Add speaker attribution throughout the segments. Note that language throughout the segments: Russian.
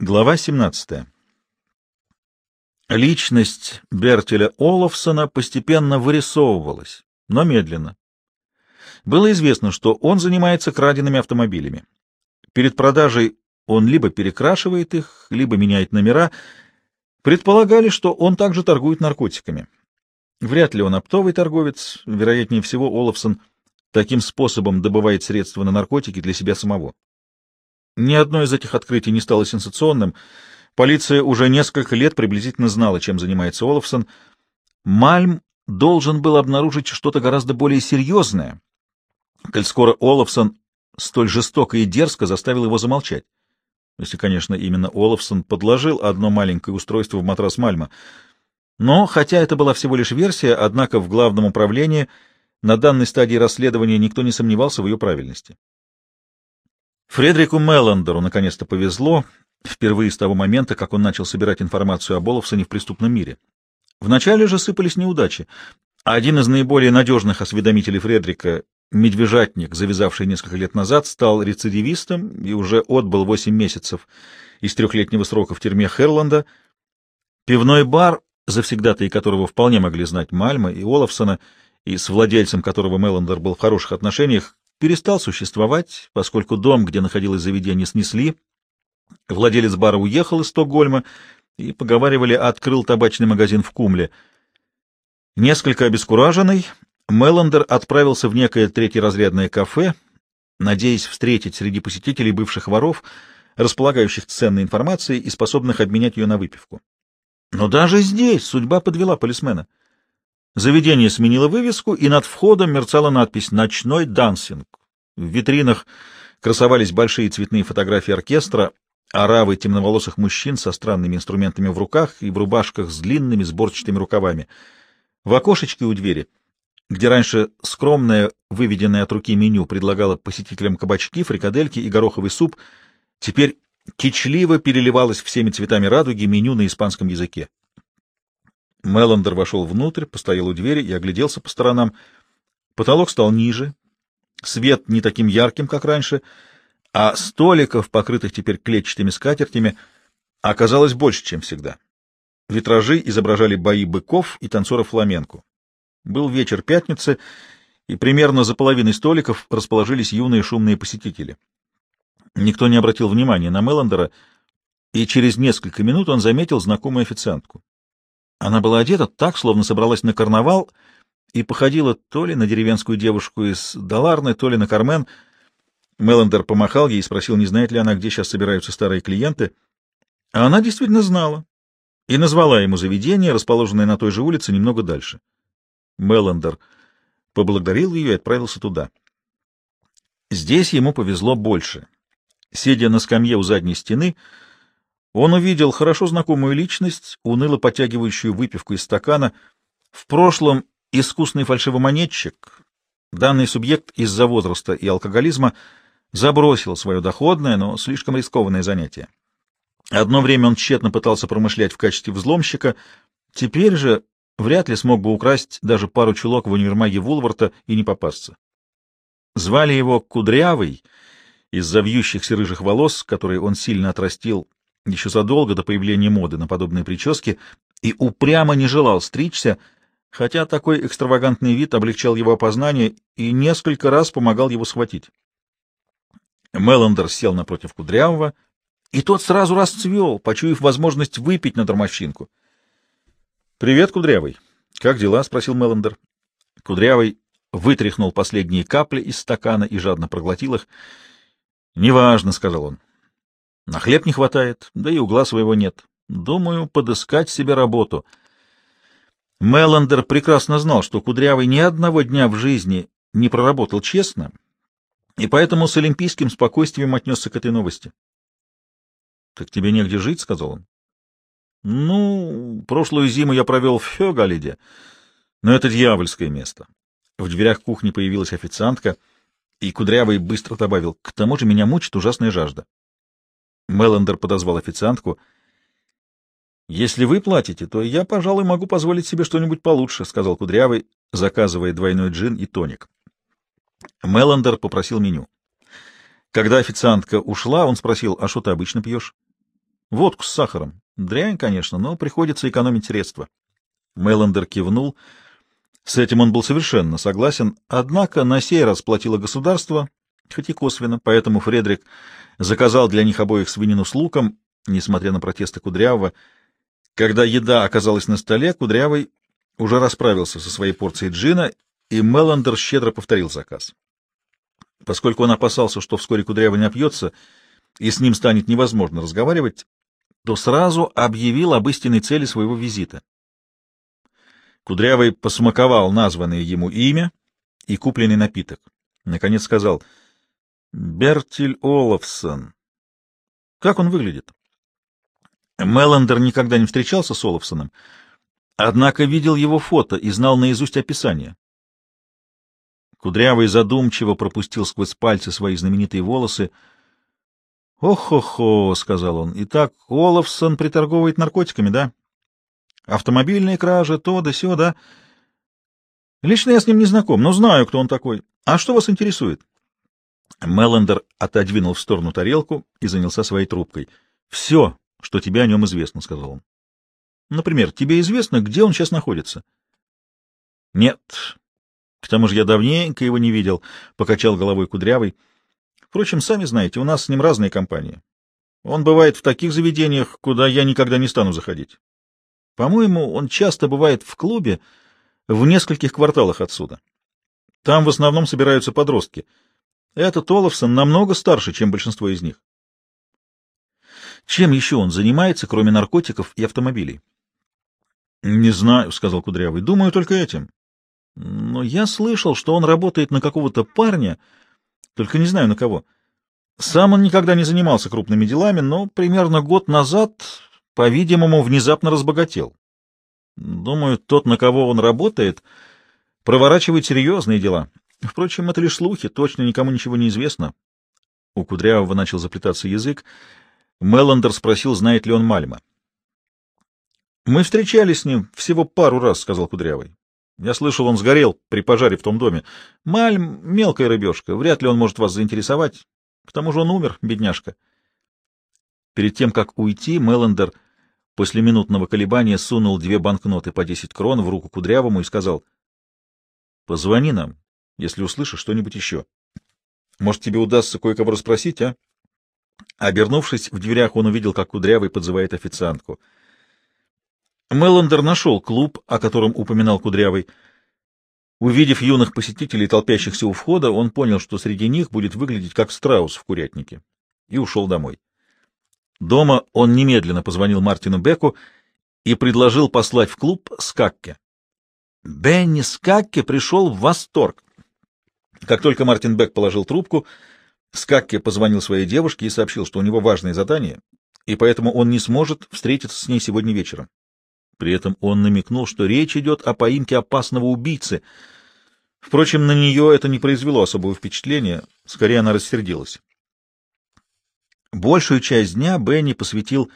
Speaker 1: Глава 17. Личность Бертеля Олафсона постепенно вырисовывалась, но медленно. Было известно, что он занимается краденными автомобилями. Перед продажей он либо перекрашивает их, либо меняет номера. Предполагали, что он также торгует наркотиками. Вряд ли он оптовый торговец, вероятнее всего Олафсон таким способом добывает средства на наркотики для себя самого. Ни одно из этих открытий не стало сенсационным. Полиция уже несколько лет приблизительно знала, чем занимается Олафсон. Мальм должен был обнаружить что-то гораздо более серьезное, коль скоро Олафсон столь жестоко и дерзко заставил его замолчать. Если, конечно, именно Олафсон подложил одно маленькое устройство в матрас Мальма. Но, хотя это была всего лишь версия, однако в главном управлении на данной стадии расследования никто не сомневался в ее правильности. Фредерику Меллендеру наконец-то повезло, впервые с того момента, как он начал собирать информацию о Олафсоне в преступном мире. Вначале же сыпались неудачи. Один из наиболее надежных осведомителей Фредрика, медвежатник, завязавший несколько лет назад, стал рецидивистом и уже отбыл восемь месяцев из трехлетнего срока в тюрьме Херланда. Пивной бар, завсегдатые которого вполне могли знать Мальма и Олафсона, и с владельцем которого Меллендер был в хороших отношениях, перестал существовать, поскольку дом, где находилось заведение, снесли. Владелец бара уехал из Стокгольма и, поговаривали, открыл табачный магазин в Кумле. Несколько обескураженный, Меллендер отправился в некое третьеразрядное кафе, надеясь встретить среди посетителей бывших воров, располагающих ценной информацией и способных обменять ее на выпивку. Но даже здесь судьба подвела полисмена — Заведение сменило вывеску, и над входом мерцала надпись «Ночной дансинг». В витринах красовались большие цветные фотографии оркестра, оравы темноволосых мужчин со странными инструментами в руках и в рубашках с длинными сборчатыми рукавами. В окошечке у двери, где раньше скромное, выведенное от руки меню предлагало посетителям кабачки, фрикадельки и гороховый суп, теперь кичливо переливалось всеми цветами радуги меню на испанском языке. Меллендер вошел внутрь, постоял у двери и огляделся по сторонам. Потолок стал ниже, свет не таким ярким, как раньше, а столиков, покрытых теперь клетчатыми скатертями, оказалось больше, чем всегда. Витражи изображали бои быков и танцоров фламенко. Был вечер пятницы, и примерно за половиной столиков расположились юные шумные посетители. Никто не обратил внимания на Меллендера, и через несколько минут он заметил знакомую официантку. Она была одета так, словно собралась на карнавал, и походила то ли на деревенскую девушку из Даларны, то ли на Кармен. Меллендер помахал ей и спросил, не знает ли она, где сейчас собираются старые клиенты. А она действительно знала и назвала ему заведение, расположенное на той же улице, немного дальше. Меллендер поблагодарил ее и отправился туда. Здесь ему повезло больше. Сидя на скамье у задней стены, он увидел хорошо знакомую личность, уныло потягивающую выпивку из стакана. В прошлом искусный фальшивомонетчик, данный субъект из-за возраста и алкоголизма, забросил свое доходное, но слишком рискованное занятие. Одно время он тщетно пытался промышлять в качестве взломщика, теперь же вряд ли смог бы украсть даже пару чулок в универмаге Вулварта и не попасться. Звали его Кудрявый, из-за вьющихся рыжих волос, которые он сильно отрастил еще задолго до появления моды на подобные прически, и упрямо не желал стричься, хотя такой экстравагантный вид облегчал его опознание и несколько раз помогал его схватить. Меллендер сел напротив Кудрявого, и тот сразу расцвел, почуяв возможность выпить на тормощинку. — Привет, Кудрявый. — Как дела? — спросил Меллендер. Кудрявый вытряхнул последние капли из стакана и жадно проглотил их. — Неважно, — сказал он. На хлеб не хватает, да и угла своего нет. Думаю, подыскать себе работу. Меллендер прекрасно знал, что Кудрявый ни одного дня в жизни не проработал честно, и поэтому с олимпийским спокойствием отнесся к этой новости. — Так тебе негде жить, — сказал он. — Ну, прошлую зиму я провел в Фёгалиде, но это дьявольское место. В дверях кухни появилась официантка, и Кудрявый быстро добавил, — к тому же меня мучит ужасная жажда. Меллендер подозвал официантку. «Если вы платите, то я, пожалуй, могу позволить себе что-нибудь получше», — сказал Кудрявый, заказывая двойной джин и тоник. Меллендер попросил меню. Когда официантка ушла, он спросил, «А что ты обычно пьешь?» Водку с сахаром. Дрянь, конечно, но приходится экономить средства. Меллендер кивнул. С этим он был совершенно согласен, однако на сей раз платило государство, хоть и косвенно, поэтому Фредрик заказал для них обоих свинину с луком, несмотря на протесты Кудрявого. Когда еда оказалась на столе, Кудрявый уже расправился со своей порцией джина, и Меллендер щедро повторил заказ. Поскольку он опасался, что вскоре Кудрявый не опьется, и с ним станет невозможно разговаривать, то сразу объявил об истинной цели своего визита. Кудрявый посмаковал названное ему имя и купленный напиток. Наконец сказал «Бертиль Олафсон». Как он выглядит? Меллендер никогда не встречался с Олафсоном, однако видел его фото и знал наизусть описание. Кудрявый задумчиво пропустил сквозь пальцы свои знаменитые волосы. «Ох-хо-хо», — сказал он, — «итак, Олафсон приторговывает наркотиками, да?» Автомобильные кражи, то да сё, да. Лично я с ним не знаком, но знаю, кто он такой. А что вас интересует? Меллендер отодвинул в сторону тарелку и занялся своей трубкой. — Все, что тебе о нем известно, — сказал он. — Например, тебе известно, где он сейчас находится? — Нет. К тому же я давненько его не видел, — покачал головой Кудрявый. — Впрочем, сами знаете, у нас с ним разные компании. Он бывает в таких заведениях, куда я никогда не стану заходить. По-моему, он часто бывает в клубе в нескольких кварталах отсюда. Там в основном собираются подростки. Этот Олафсон намного старше, чем большинство из них. Чем еще он занимается, кроме наркотиков и автомобилей? — Не знаю, — сказал Кудрявый. — Думаю только этим. Но я слышал, что он работает на какого-то парня, только не знаю на кого. Сам он никогда не занимался крупными делами, но примерно год назад по-видимому, внезапно разбогател. Думаю, тот, на кого он работает, проворачивает серьезные дела. Впрочем, это лишь слухи, точно никому ничего не известно. У Кудрявого начал заплетаться язык. Меллендер спросил, знает ли он Мальма. «Мы встречались с ним всего пару раз», — сказал Кудрявый. «Я слышал, он сгорел при пожаре в том доме. Мальм — мелкая рыбешка, вряд ли он может вас заинтересовать. К тому же он умер, бедняжка». Перед тем, как уйти, Меллендер После минутного колебания сунул две банкноты по десять крон в руку Кудрявому и сказал, — Позвони нам, если услышишь что-нибудь еще. Может, тебе удастся кое-кого расспросить, а? Обернувшись, в дверях он увидел, как Кудрявый подзывает официантку. Меллендер нашел клуб, о котором упоминал Кудрявый. Увидев юных посетителей, толпящихся у входа, он понял, что среди них будет выглядеть как страус в курятнике, и ушел домой. Дома он немедленно позвонил Мартину Беку и предложил послать в клуб Скакке. Бенни Скакке пришел в восторг. Как только Мартин Бек положил трубку, Скакке позвонил своей девушке и сообщил, что у него важное задание, и поэтому он не сможет встретиться с ней сегодня вечером. При этом он намекнул, что речь идет о поимке опасного убийцы. Впрочем, на нее это не произвело особого впечатления, скорее она рассердилась. Большую часть дня Бенни посвятил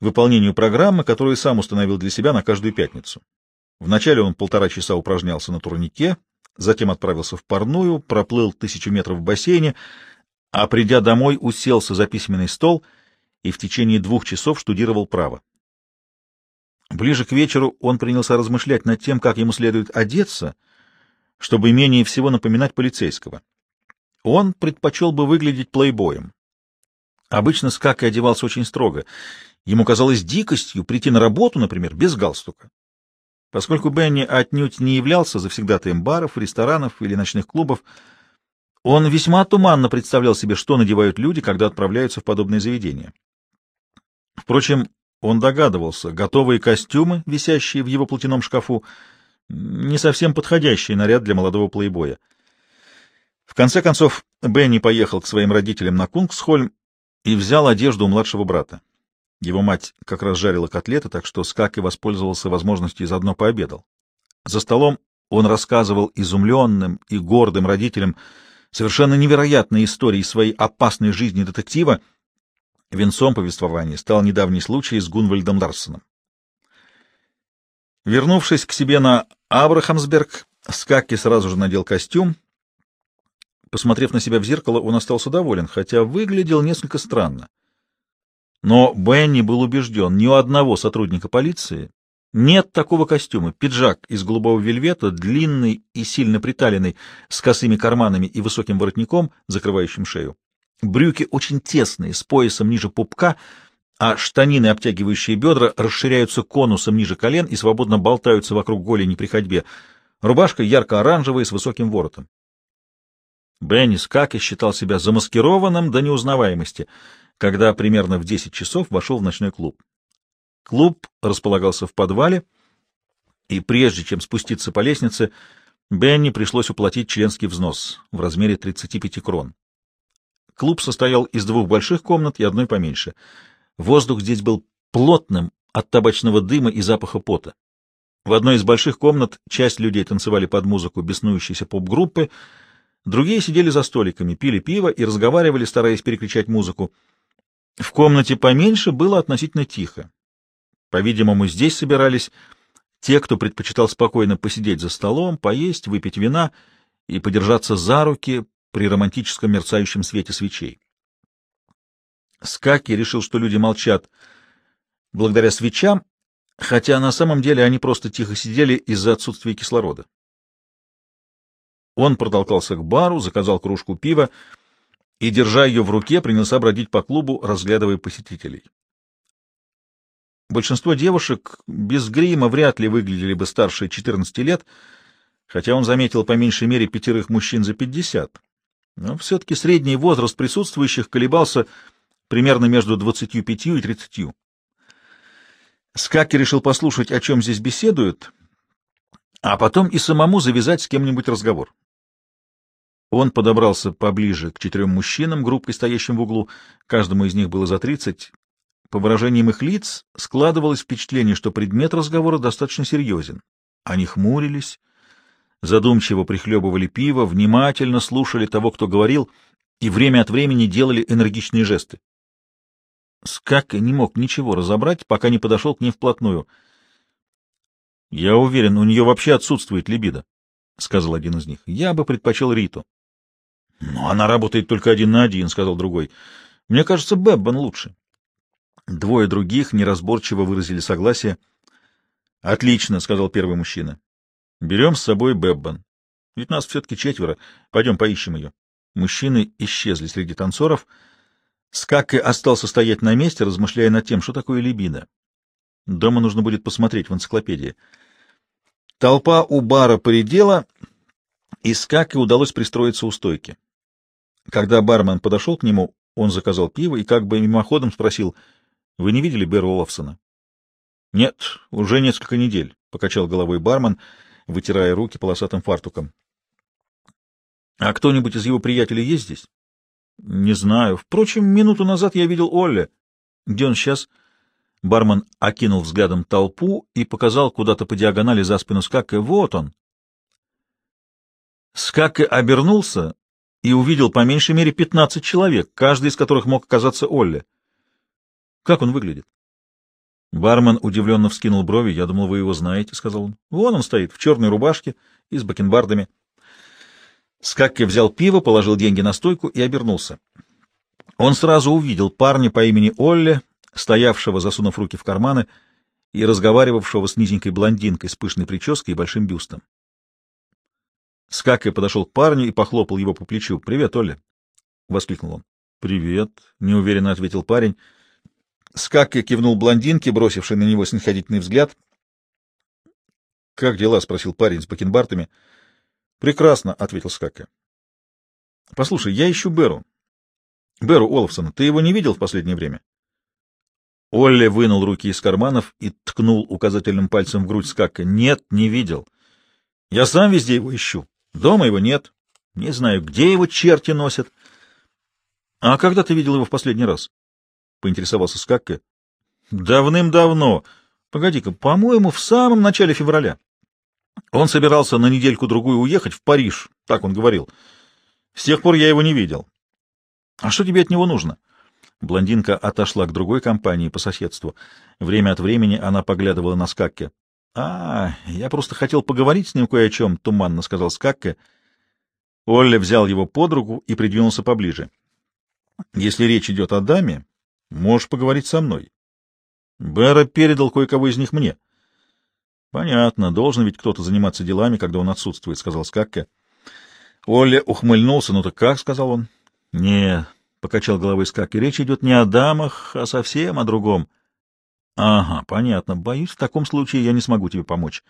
Speaker 1: выполнению программы, которую сам установил для себя на каждую пятницу. Вначале он полтора часа упражнялся на турнике, затем отправился в парную, проплыл тысячу метров в бассейне, а придя домой, уселся за письменный стол и в течение двух часов штудировал право. Ближе к вечеру он принялся размышлять над тем, как ему следует одеться, чтобы менее всего напоминать полицейского. Он предпочел бы выглядеть плейбоем. Обычно Скак одевался очень строго. Ему казалось дикостью прийти на работу, например, без галстука. Поскольку Бенни отнюдь не являлся завсегдатаем баров, ресторанов или ночных клубов, он весьма туманно представлял себе, что надевают люди, когда отправляются в подобные заведения. Впрочем, он догадывался, готовые костюмы, висящие в его платяном шкафу, не совсем подходящий наряд для молодого плейбоя. В конце концов, Бенни поехал к своим родителям на Кунгсхольм и взял одежду у младшего брата. Его мать как раз жарила котлеты, так что Скаки воспользовался возможностью и заодно пообедал. За столом он рассказывал изумленным и гордым родителям совершенно невероятные истории своей опасной жизни детектива. Венцом повествования стал недавний случай с Гунвальдом Ларсоном. Вернувшись к себе на Абрахамсберг, Скакки сразу же надел костюм, Посмотрев на себя в зеркало, он остался доволен, хотя выглядел несколько странно. Но Бенни был убежден, ни у одного сотрудника полиции нет такого костюма. Пиджак из голубого вельвета, длинный и сильно приталенный, с косыми карманами и высоким воротником, закрывающим шею. Брюки очень тесные, с поясом ниже пупка, а штанины, обтягивающие бедра, расширяются конусом ниже колен и свободно болтаются вокруг голени при ходьбе. Рубашка ярко-оранжевая с высоким воротом. Бенни Скаки считал себя замаскированным до неузнаваемости, когда примерно в 10 часов вошел в ночной клуб. Клуб располагался в подвале, и прежде чем спуститься по лестнице, Бенни пришлось уплатить членский взнос в размере 35 крон. Клуб состоял из двух больших комнат и одной поменьше. Воздух здесь был плотным от табачного дыма и запаха пота. В одной из больших комнат часть людей танцевали под музыку беснующейся поп-группы, другие сидели за столиками, пили пиво и разговаривали, стараясь перекричать музыку. В комнате поменьше было относительно тихо. По-видимому, здесь собирались те, кто предпочитал спокойно посидеть за столом, поесть, выпить вина и подержаться за руки при романтическом мерцающем свете свечей. Скаки решил, что люди молчат благодаря свечам, хотя на самом деле они просто тихо сидели из-за отсутствия кислорода. Он протолкался к бару, заказал кружку пива и, держа ее в руке, принялся бродить по клубу, разглядывая посетителей. Большинство девушек без грима вряд ли выглядели бы старше 14 лет, хотя он заметил по меньшей мере пятерых мужчин за 50. Но все-таки средний возраст присутствующих колебался примерно между 25 и 30. Скаки решил послушать, о чем здесь беседуют, а потом и самому завязать с кем-нибудь разговор. Он подобрался поближе к четырем мужчинам, группой, стоящим в углу. Каждому из них было за тридцать. По выражениям их лиц складывалось впечатление, что предмет разговора достаточно серьезен. Они хмурились, задумчиво прихлебывали пиво, внимательно слушали того, кто говорил, и время от времени делали энергичные жесты. Скак не мог ничего разобрать, пока не подошел к ней вплотную. — Я уверен, у нее вообще отсутствует либидо, — сказал один из них. — Я бы предпочел Риту. — Но она работает только один на один, — сказал другой. — Мне кажется, Беббан лучше. Двое других неразборчиво выразили согласие. — Отлично, — сказал первый мужчина. — Берем с собой Беббан. Ведь нас все-таки четверо. Пойдем поищем ее. Мужчины исчезли среди танцоров. Скакки остался стоять на месте, размышляя над тем, что такое либидо. Дома нужно будет посмотреть в энциклопедии. Толпа у бара поредела, и Скакке удалось пристроиться у стойки. Когда бармен подошел к нему, он заказал пиво и как бы мимоходом спросил — вы не видели Бэра Олафсона? — Нет, уже несколько недель, — покачал головой бармен, вытирая руки полосатым фартуком. — А кто-нибудь из его приятелей есть здесь? — Не знаю. Впрочем, минуту назад я видел Олли. — Где он сейчас? Бармен окинул взглядом толпу и показал куда-то по диагонали за спину Скакке. — Вот он. Скакке обернулся и увидел по меньшей мере пятнадцать человек, каждый из которых мог оказаться Олли. Как он выглядит? Бармен удивленно вскинул брови. Я думал, вы его знаете, — сказал он. Вон он стоит, в черной рубашке и с бакенбардами. Скакки взял пиво, положил деньги на стойку и обернулся. Он сразу увидел парня по имени Олле, стоявшего, засунув руки в карманы, и разговаривавшего с низенькой блондинкой с пышной прической и большим бюстом. Скакки подошел к парню и похлопал его по плечу. — Привет, Олля! — воскликнул он. — Привет, — неуверенно ответил парень. — Скакке кивнул блондинке, бросившей на него снисходительный взгляд. — Как дела? — спросил парень с бакенбартами. — Прекрасно, — ответил Скакке. — Послушай, я ищу Беру. — Беру Олафсона. Ты его не видел в последнее время? Олли вынул руки из карманов и ткнул указательным пальцем в грудь Скакке. — Нет, не видел. Я сам везде его ищу. Дома его нет. Не знаю, где его черти носят. — А когда ты видел его в последний раз? — поинтересовался Скакке. — Давным-давно. Погоди-ка, по-моему, в самом начале февраля. Он собирался на недельку-другую уехать в Париж, так он говорил. С тех пор я его не видел. — А что тебе от него нужно? Блондинка отошла к другой компании по соседству. Время от времени она поглядывала на Скакке. — А, я просто хотел поговорить с ним кое о чем, — туманно сказал Скакке. Олли взял его под руку и придвинулся поближе. — Если речь идет о даме, Можешь поговорить со мной. Бера передал кое-кого из них мне. — Понятно, должен ведь кто-то заниматься делами, когда он отсутствует, — сказал Скакке. Оля ухмыльнулся. — Ну так как? — сказал он. — Не, — покачал головой Скакке, — речь идет не о дамах, а совсем о другом. — Ага, понятно. Боюсь, в таком случае я не смогу тебе помочь.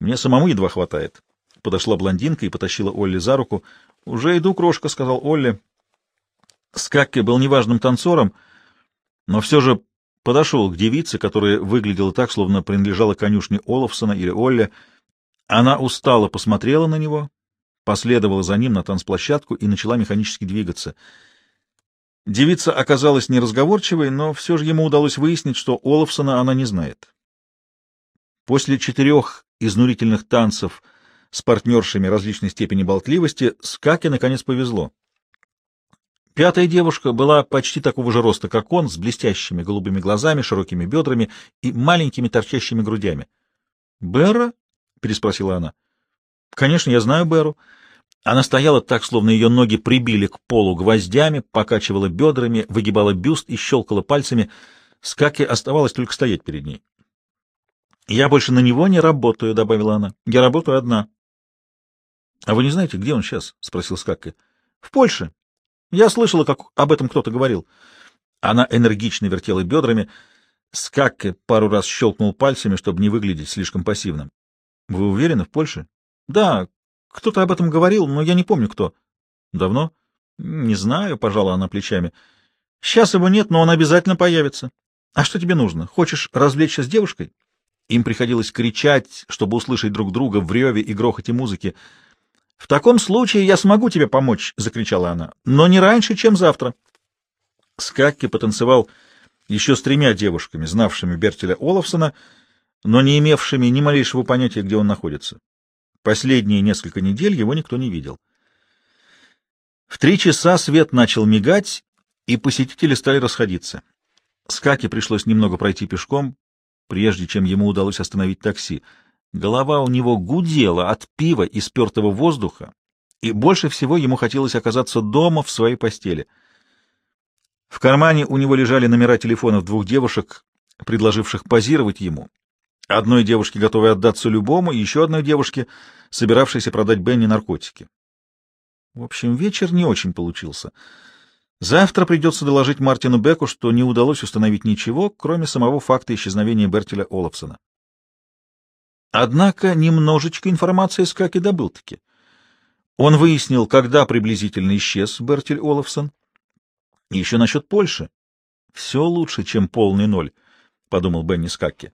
Speaker 1: Мне самому едва хватает. Подошла блондинка и потащила Олли за руку. — Уже иду, крошка, — сказал Олли. Скакке был неважным танцором, но все же подошел к девице, которая выглядела так, словно принадлежала конюшне Олафсона или Олле. Она устало посмотрела на него, последовала за ним на танцплощадку и начала механически двигаться. Девица оказалась неразговорчивой, но все же ему удалось выяснить, что Олафсона она не знает. После четырех изнурительных танцев с партнершами различной степени болтливости Скаке наконец повезло. Пятая девушка была почти такого же роста, как он, с блестящими голубыми глазами, широкими бедрами и маленькими торчащими грудями. «Берра?» — переспросила она. «Конечно, я знаю Беру». Она стояла так, словно ее ноги прибили к полу гвоздями, покачивала бедрами, выгибала бюст и щелкала пальцами. Скаке оставалось только стоять перед ней. «Я больше на него не работаю», — добавила она. «Я работаю одна». «А вы не знаете, где он сейчас?» — спросил Скакке. «В Польше. Я слышала, как об этом кто-то говорил. Она энергично вертела бедрами. Скакке пару раз щелкнул пальцами, чтобы не выглядеть слишком пассивным. — Вы уверены, в Польше? — Да, кто-то об этом говорил, но я не помню, кто. — Давно? — Не знаю, — пожала она плечами. — Сейчас его нет, но он обязательно появится. — А что тебе нужно? Хочешь развлечься с девушкой? Им приходилось кричать, чтобы услышать друг друга в реве и грохоте музыки. — В таком случае я смогу тебе помочь, — закричала она, — но не раньше, чем завтра. Скакки потанцевал еще с тремя девушками, знавшими Бертеля Олафсона, но не имевшими ни малейшего понятия, где он находится. Последние несколько недель его никто не видел. В три часа свет начал мигать, и посетители стали расходиться. Скаке пришлось немного пройти пешком, прежде чем ему удалось остановить такси — Голова у него гудела от пива и спертого воздуха, и больше всего ему хотелось оказаться дома в своей постели. В кармане у него лежали номера телефонов двух девушек, предложивших позировать ему. Одной девушке, готовой отдаться любому, и еще одной девушке, собиравшейся продать Бенни наркотики. В общем, вечер не очень получился. Завтра придется доложить Мартину Беку, что не удалось установить ничего, кроме самого факта исчезновения Бертеля Олафсона. Однако немножечко информации Скаки добыл-таки. Он выяснил, когда приблизительно исчез Бертель Олафсон. еще насчет Польши. Все лучше, чем полный ноль, — подумал Бенни Скакки.